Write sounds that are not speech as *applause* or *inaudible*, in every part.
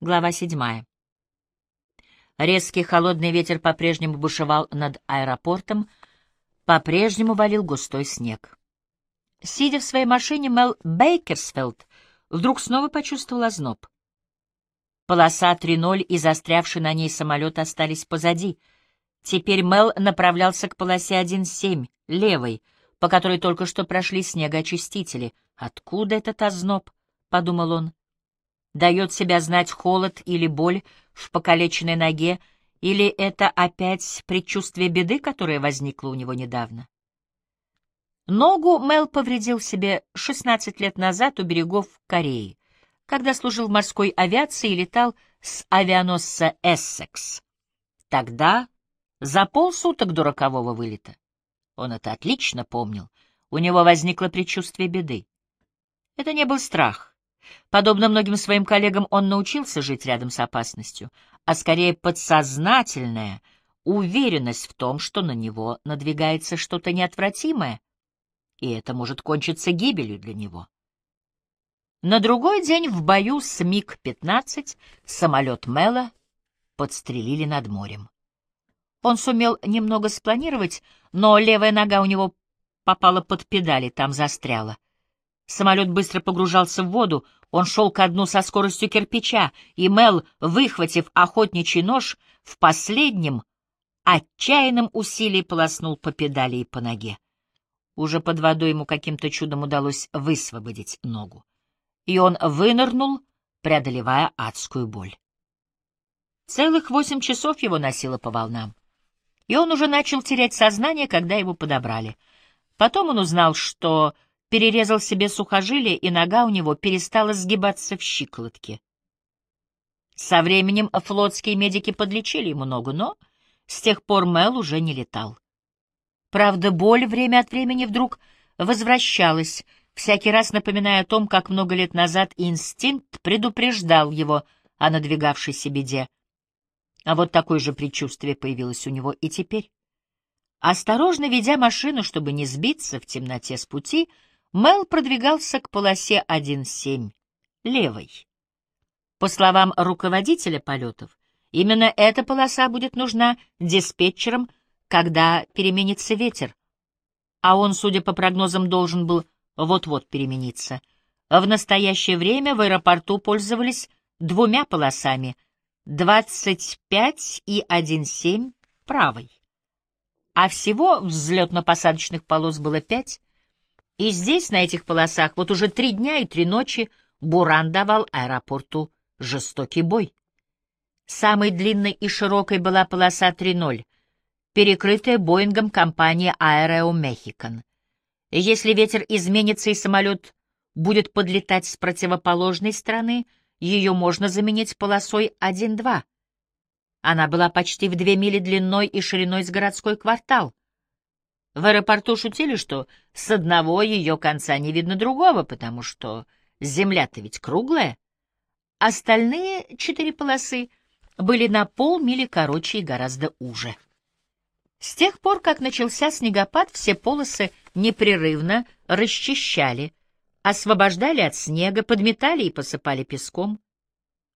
Глава седьмая. Резкий холодный ветер по-прежнему бушевал над аэропортом, по-прежнему валил густой снег. Сидя в своей машине, Мел Бейкерсфелд вдруг снова почувствовал озноб. Полоса 3.0 и застрявший на ней самолет остались позади. Теперь Мел направлялся к полосе 1.7, левой, по которой только что прошли снегоочистители. «Откуда этот озноб?» — подумал он дает себя знать холод или боль в покалеченной ноге, или это опять предчувствие беды, которое возникло у него недавно? Ногу Мел повредил себе 16 лет назад у берегов Кореи, когда служил в морской авиации и летал с авианосца «Эссекс». Тогда за полсуток до рокового вылета. Он это отлично помнил. У него возникло предчувствие беды. Это не был страх. Подобно многим своим коллегам, он научился жить рядом с опасностью, а скорее подсознательная уверенность в том, что на него надвигается что-то неотвратимое, и это может кончиться гибелью для него. На другой день в бою с МиГ-15 самолет Мэла подстрелили над морем. Он сумел немного спланировать, но левая нога у него попала под педали, там застряла. Самолет быстро погружался в воду, он шел ко дну со скоростью кирпича, и Мел, выхватив охотничий нож, в последнем отчаянном усилии полоснул по педали и по ноге. Уже под водой ему каким-то чудом удалось высвободить ногу. И он вынырнул, преодолевая адскую боль. Целых восемь часов его носило по волнам. И он уже начал терять сознание, когда его подобрали. Потом он узнал, что перерезал себе сухожилие, и нога у него перестала сгибаться в щиколотке. Со временем флотские медики подлечили ему ногу, но с тех пор Мел уже не летал. Правда, боль время от времени вдруг возвращалась, всякий раз напоминая о том, как много лет назад инстинкт предупреждал его о надвигавшейся беде. А вот такое же предчувствие появилось у него и теперь. Осторожно ведя машину, чтобы не сбиться в темноте с пути, Мел продвигался к полосе 1.7, левой. По словам руководителя полетов, именно эта полоса будет нужна диспетчерам, когда переменится ветер, а он, судя по прогнозам, должен был вот-вот перемениться. В настоящее время в аэропорту пользовались двумя полосами — 25 и 1.7 правой. А всего взлетно-посадочных полос было пять, и здесь, на этих полосах, вот уже три дня и три ночи Буран давал аэропорту жестокий бой. Самой длинной и широкой была полоса 3.0, перекрытая Боингом компании Aereo Mexican. Если ветер изменится и самолет будет подлетать с противоположной стороны, ее можно заменить полосой 1.2. Она была почти в две мили длиной и шириной с городской квартал. В аэропорту шутили, что с одного ее конца не видно другого, потому что земля-то ведь круглая. Остальные четыре полосы были на полмили короче и гораздо уже. С тех пор, как начался снегопад, все полосы непрерывно расчищали, освобождали от снега, подметали и посыпали песком.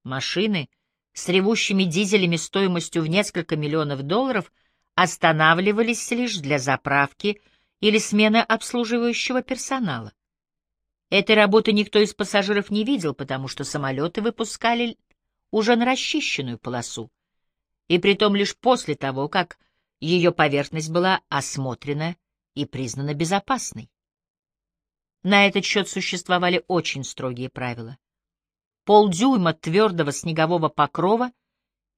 Машины с ревущими дизелями стоимостью в несколько миллионов долларов останавливались лишь для заправки или смены обслуживающего персонала. Этой работы никто из пассажиров не видел, потому что самолеты выпускали уже на расчищенную полосу, и притом лишь после того, как ее поверхность была осмотрена и признана безопасной. На этот счет существовали очень строгие правила. Полдюйма твердого снегового покрова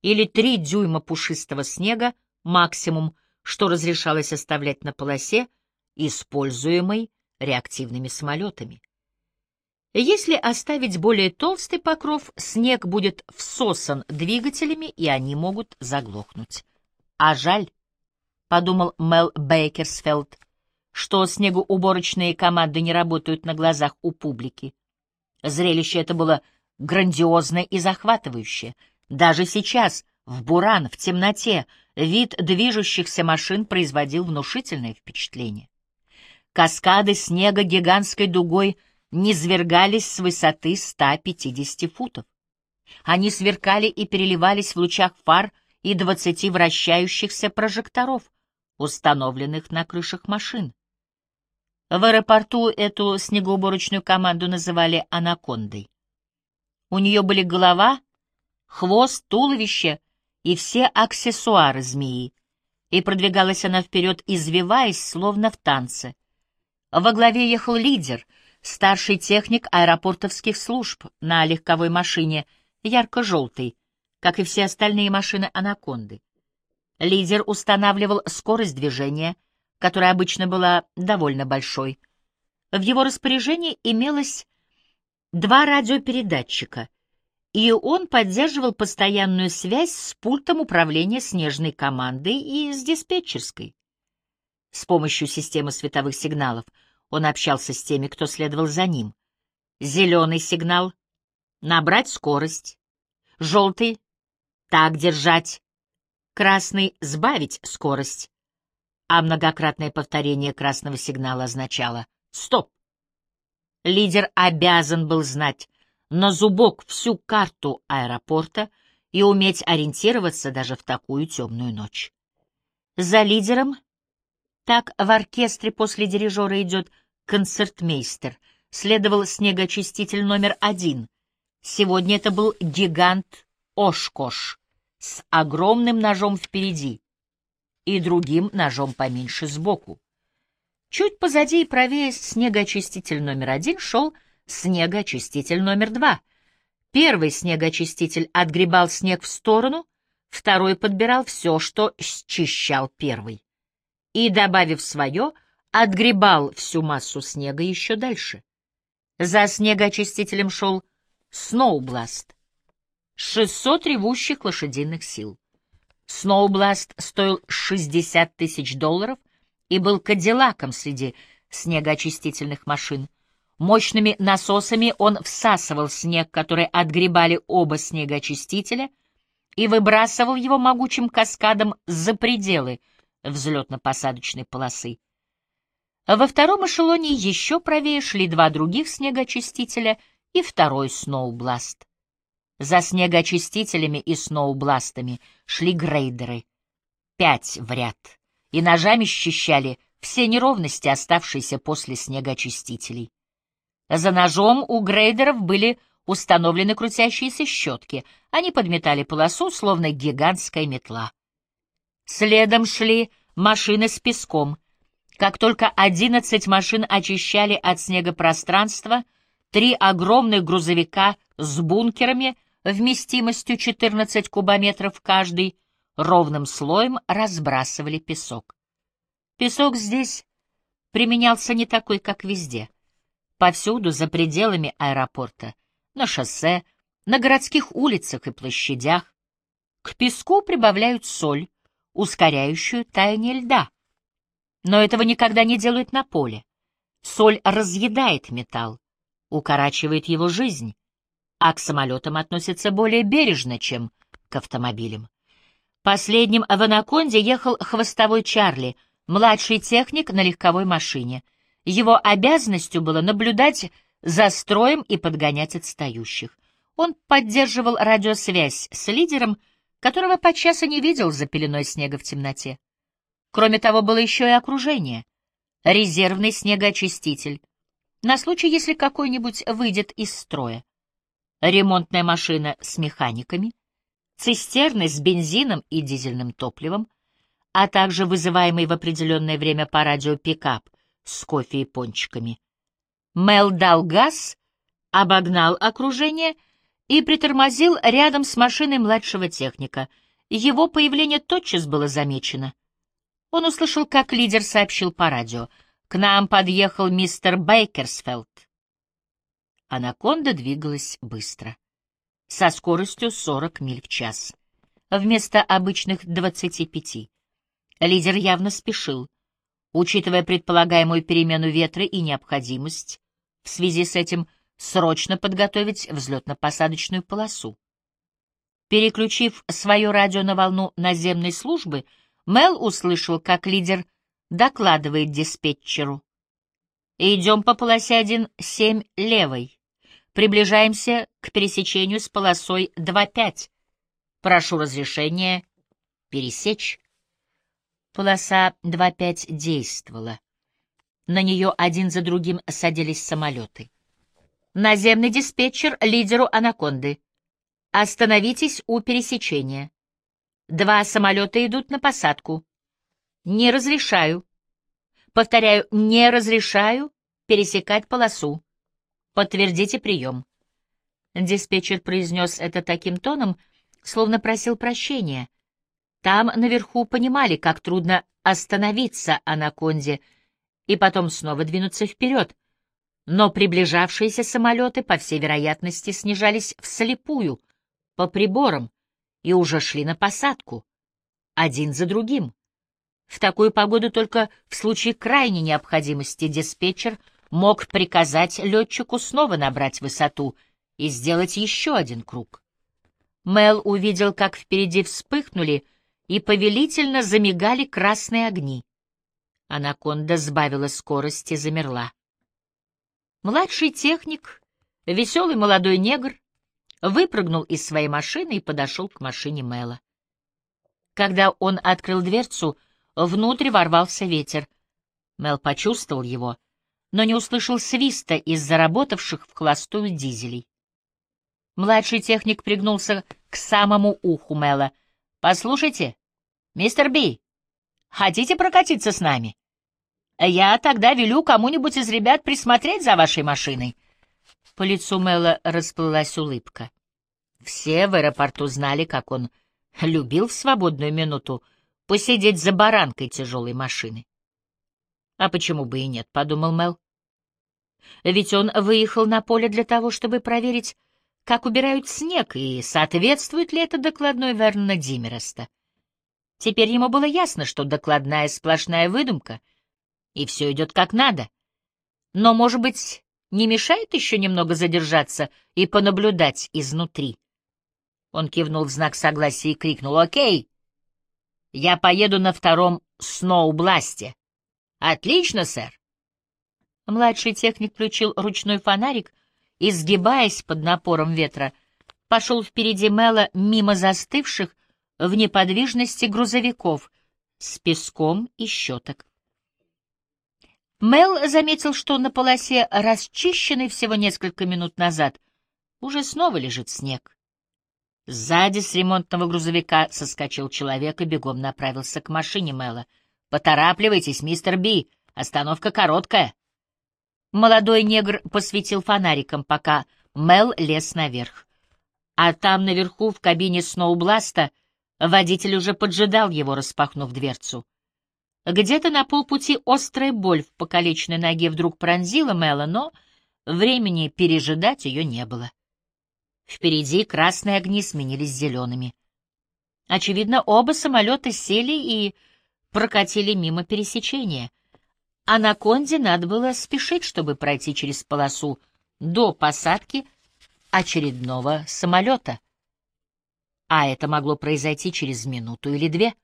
или три дюйма пушистого снега максимум, что разрешалось оставлять на полосе, используемой реактивными самолетами. Если оставить более толстый покров, снег будет всосан двигателями, и они могут заглохнуть. А жаль, — подумал Мел Бейкерсфелд, — что снегоуборочные команды не работают на глазах у публики. Зрелище это было грандиозное и захватывающее. Даже сейчас, в буран, в темноте, вид движущихся машин производил внушительное впечатление. Каскады снега гигантской дугой низвергались с высоты 150 футов. Они сверкали и переливались в лучах фар и двадцати вращающихся прожекторов, установленных на крышах машин. В аэропорту эту снегоуборочную команду называли «анакондой». У нее были голова, хвост, туловище и все аксессуары змеи, и продвигалась она вперед, извиваясь, словно в танце. Во главе ехал лидер, старший техник аэропортовских служб на легковой машине, ярко-желтой, как и все остальные машины «Анаконды». Лидер устанавливал скорость движения, которая обычно была довольно большой. В его распоряжении имелось два радиопередатчика, и он поддерживал постоянную связь с пультом управления снежной командой и с диспетчерской. С помощью системы световых сигналов он общался с теми, кто следовал за ним. Зеленый сигнал — набрать скорость. Желтый — так держать. Красный — сбавить скорость. А многократное повторение красного сигнала означало «стоп». Лидер обязан был знать на зубок всю карту аэропорта и уметь ориентироваться даже в такую темную ночь. За лидером, так в оркестре после дирижера идет концертмейстер, следовал снегоочиститель номер один. Сегодня это был гигант Ошкош с огромным ножом впереди и другим ножом поменьше сбоку. Чуть позади и правее снегоочиститель номер один шел снегоочиститель номер два. Первый снегоочиститель отгребал снег в сторону, второй подбирал все, что счищал первый. И, добавив свое, отгребал всю массу снега еще дальше. За снегоочистителем шел Сноубласт. 600 ревущих лошадиных сил. Сноубласт стоил 60 тысяч долларов — и был кадиллаком среди снегоочистительных машин. Мощными насосами он всасывал снег, который отгребали оба снегоочистителя, и выбрасывал его могучим каскадом за пределы взлетно-посадочной полосы. Во втором эшелоне еще правее шли два других снегоочистителя и второй сноубласт. За снегоочистителями и сноубластами шли грейдеры. Пять в ряд и ножами счищали все неровности, оставшиеся после снегоочистителей. За ножом у грейдеров были установлены крутящиеся щетки, они подметали полосу, словно гигантская метла. Следом шли машины с песком. Как только одиннадцать машин очищали от снега пространство, три огромных грузовика с бункерами вместимостью 14 кубометров каждый ровным слоем разбрасывали песок. Песок здесь применялся не такой, как везде. Повсюду, за пределами аэропорта, на шоссе, на городских улицах и площадях, к песку прибавляют соль, ускоряющую таяние льда. Но этого никогда не делают на поле. Соль разъедает металл, укорачивает его жизнь, а к самолетам относятся более бережно, чем к автомобилям. Последним в «Анаконде» ехал хвостовой Чарли, младший техник на легковой машине. Его обязанностью было наблюдать за строем и подгонять отстающих. Он поддерживал радиосвязь с лидером, которого подчас и не видел за пеленой снега в темноте. Кроме того, было еще и окружение. Резервный снегоочиститель. На случай, если какой-нибудь выйдет из строя. Ремонтная машина с механиками — цистерны с бензином и дизельным топливом, а также вызываемый в определенное время по радио пикап с кофе и пончиками. Мел дал газ, обогнал окружение и притормозил рядом с машиной младшего техника. Его появление тотчас было замечено. Он услышал, как лидер сообщил по радио. «К нам подъехал мистер Бейкерсфелд». Анаконда двигалась быстро со скоростью 40 миль в час, вместо обычных 25. Лидер явно спешил, учитывая предполагаемую перемену ветра и необходимость в связи с этим срочно подготовить взлетно-посадочную полосу. Переключив свое радио на волну наземной службы, Мел услышал, как лидер докладывает диспетчеру. «Идем по полосе 1-7 левой. Приближаемся к пересечению с полосой 2.5. Прошу разрешения пересечь. Полоса 2.5 действовала. На нее один за другим садились самолеты. Наземный диспетчер лидеру «Анаконды». Остановитесь у пересечения. Два самолета идут на посадку. Не разрешаю. Повторяю, не разрешаю пересекать полосу. Подтвердите прием. Диспетчер произнес это таким тоном, словно просил прощения. Там, наверху, понимали, как трудно остановиться анаконде и потом снова двинуться вперед. Но приближавшиеся самолеты, по всей вероятности, снижались вслепую, по приборам, и уже шли на посадку, один за другим. В такую погоду только в случае крайней необходимости диспетчер мог приказать летчику снова набрать высоту и сделать еще один круг. Мел увидел, как впереди вспыхнули и повелительно замигали красные огни. Анаконда сбавила скорость и замерла. Младший техник, веселый молодой негр, выпрыгнул из своей машины и подошел к машине Мэла. Когда он открыл дверцу, внутрь ворвался ветер. Мел почувствовал его, но не услышал свиста из заработавших в холостую дизелей. Младший техник пригнулся к самому уху Мэла. «Послушайте, мистер Би, хотите прокатиться с нами? Я тогда велю кому-нибудь из ребят присмотреть за вашей машиной». По лицу Мэла расплылась улыбка. Все в аэропорту знали, как он любил в свободную минуту посидеть за баранкой тяжелой машины. «А почему бы и нет?» — подумал Мел. Ведь он выехал на поле для того, чтобы проверить, как убирают снег и соответствует ли это докладной Вернона Димереста. Теперь ему было ясно, что докладная сплошная выдумка, и все идет как надо. Но, может быть, не мешает еще немного задержаться и понаблюдать изнутри? Он кивнул в знак согласия и крикнул «Окей! Я поеду на втором сноубласте». «Отлично, сэр!» Младший техник включил ручной фонарик — и, сгибаясь под напором ветра, пошел впереди Мэла мимо застывших в неподвижности грузовиков с песком и щеток. Мел заметил, что на полосе, расчищенной всего несколько минут назад, уже снова лежит снег. Сзади с ремонтного грузовика соскочил человек и бегом направился к машине Мэла. «Поторапливайтесь, мистер Би, остановка короткая». Молодой негр посветил фонариком, пока Мел лез наверх. А там наверху, в кабине Сноубласта, водитель уже поджидал его, распахнув дверцу. Где-то на полпути острая боль в покалеченной ноге вдруг пронзила Мела, но времени пережидать ее не было. Впереди красные огни сменились зелеными. Очевидно, оба самолета сели и прокатили мимо пересечения — Анаконде надо было спешить, чтобы пройти через полосу до посадки очередного самолета. А это могло произойти через минуту или две.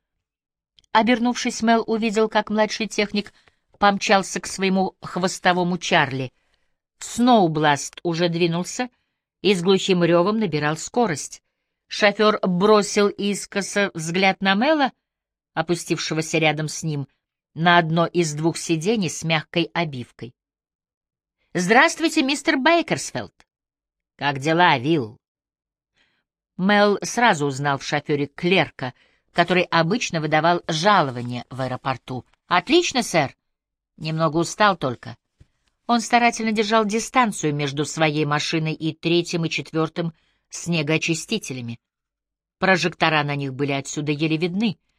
Обернувшись, Мел увидел, как младший техник помчался к своему хвостовому Чарли. Сноубласт уже двинулся и с глухим ревом набирал скорость. Шофер бросил искоса взгляд на Мела, опустившегося рядом с ним — на одно из двух сидений с мягкой обивкой. «Здравствуйте, мистер Бейкерсфелд!» «Как дела, Вилл?» Мел сразу узнал в шофере клерка, который обычно выдавал жалование в аэропорту. «Отлично, сэр!» Немного устал только. Он старательно держал дистанцию между своей машиной и третьим и четвертым снегоочистителями. Прожектора на них были отсюда еле видны —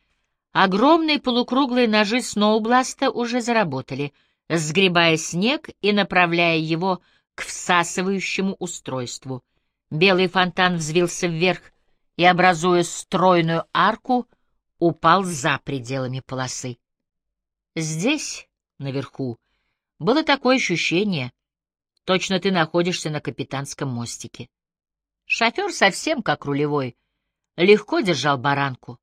Огромные полукруглые ножи Сноубласта уже заработали, сгребая снег и направляя его к всасывающему устройству. Белый фонтан взвился вверх и, образуя стройную арку, упал за пределами полосы. Здесь, наверху, было такое ощущение, точно ты находишься на капитанском мостике. Шофер совсем как рулевой, легко держал баранку.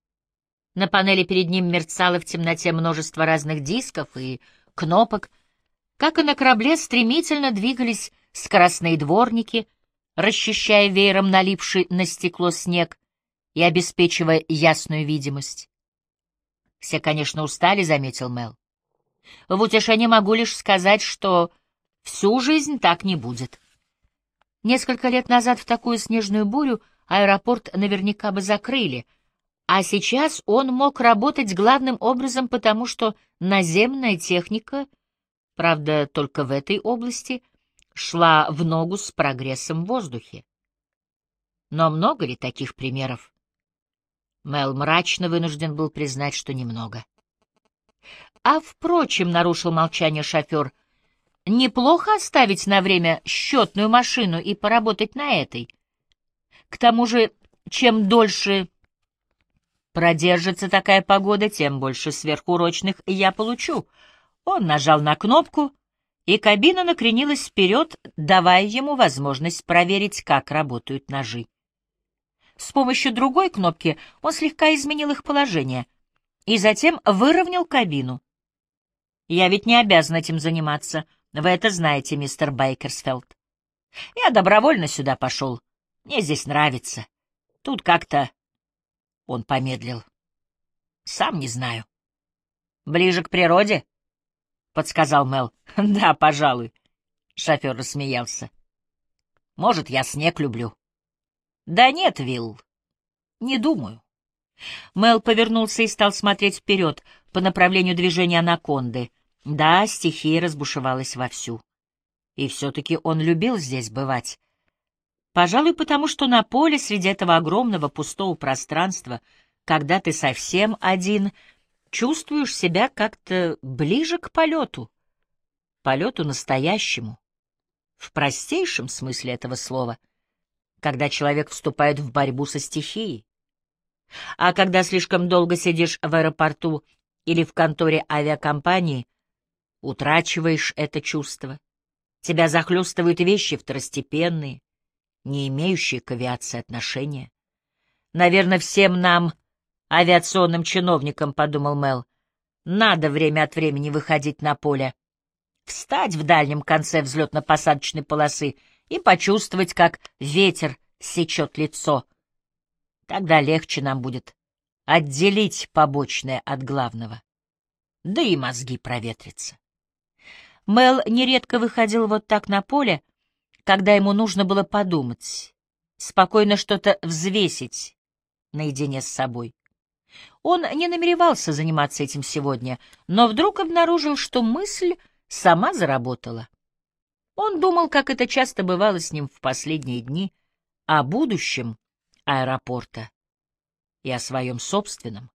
На панели перед ним мерцало в темноте множество разных дисков и кнопок. Как и на корабле, стремительно двигались скоростные дворники, расчищая веером налипший на стекло снег и обеспечивая ясную видимость. Все, конечно, устали, — заметил Мел. В утешение могу лишь сказать, что всю жизнь так не будет. Несколько лет назад в такую снежную бурю аэропорт наверняка бы закрыли, а сейчас он мог работать главным образом потому, что наземная техника, правда, только в этой области, шла в ногу с прогрессом в воздухе. Но много ли таких примеров? Мел мрачно вынужден был признать, что немного. А, впрочем, — нарушил молчание шофер, — неплохо оставить на время счетную машину и поработать на этой. К тому же, чем дольше продержится такая погода, тем больше сверхурочных я получу. Он нажал на кнопку, и кабина накренилась вперед, давая ему возможность проверить, как работают ножи. С помощью другой кнопки он слегка изменил их положение и затем выровнял кабину. Я ведь не обязан этим заниматься. Вы это знаете, мистер Байкерсфелд. Я добровольно сюда пошел. Мне здесь нравится. Тут как-то... Он помедлил. Сам не знаю. Ближе к природе? Подсказал Мел. *laughs* Да, пожалуй. Шофер рассмеялся. Может, я снег люблю. Да нет, Вилл, не думаю. Мел повернулся и стал смотреть вперед по направлению движения анаконды. Да, стихия разбушевалась вовсю. И все-таки он любил здесь бывать. Пожалуй, потому что на поле среди этого огромного пустого пространства, когда ты совсем один, чувствуешь себя как-то ближе к полету, полету настоящему, в простейшем смысле этого слова — когда человек вступает в борьбу со стихией. А когда слишком долго сидишь в аэропорту или в конторе авиакомпании, утрачиваешь это чувство. Тебя захлестывают вещи второстепенные, не имеющие к авиации отношения. Наверное, всем нам, авиационным чиновникам, — подумал Мел, — надо время от времени выходить на поле, встать в дальнем конце взлетно-посадочной полосы — и почувствовать, как ветер сечет лицо. Тогда легче нам будет отделить побочное от главного. Да и мозги проветрятся. Мел нередко выходил вот так на поле, когда ему нужно было подумать, спокойно что-то взвесить наедине с собой. Он не намеревался заниматься этим сегодня, но вдруг обнаружил, что мысль сама заработала. Он думал, как это часто бывало с ним в последние дни, о будущем аэропорта и о своем собственном.